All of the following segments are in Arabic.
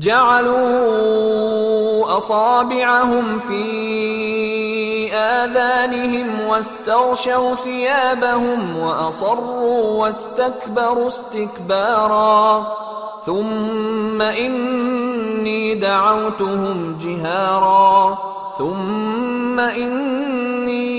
جعلوا أصابعهم في آذانهم واستغشوا ثيابهم وأصروا واستكبروا استكبارا. ثم إني دعوتهم جهارا. ثم إني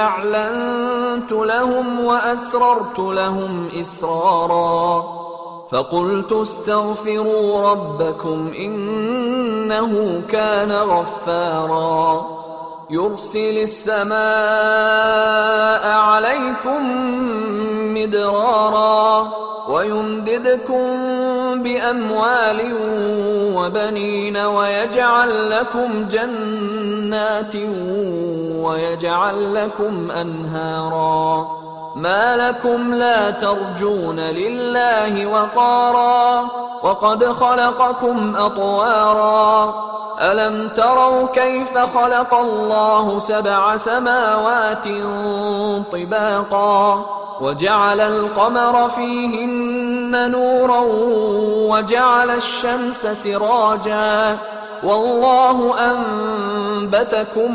أعلنت لهم وأسررت لهم إسرارا. فقلت استغفروا ربكم إنه كان غفارا. يرسل السماء عليكم مدرارا ويمددكم بأموال وبنين ويجعل لكم جنات ويجعل لكم أنهارا. ما لكم لا ترجون لله وقارا وقد خلقكم أطوارا ألم تروا كيف خلق الله سبع سماوات طباقا وجعل القمر فيهن نورا وجعل الشمس سراجا والله أنبتكم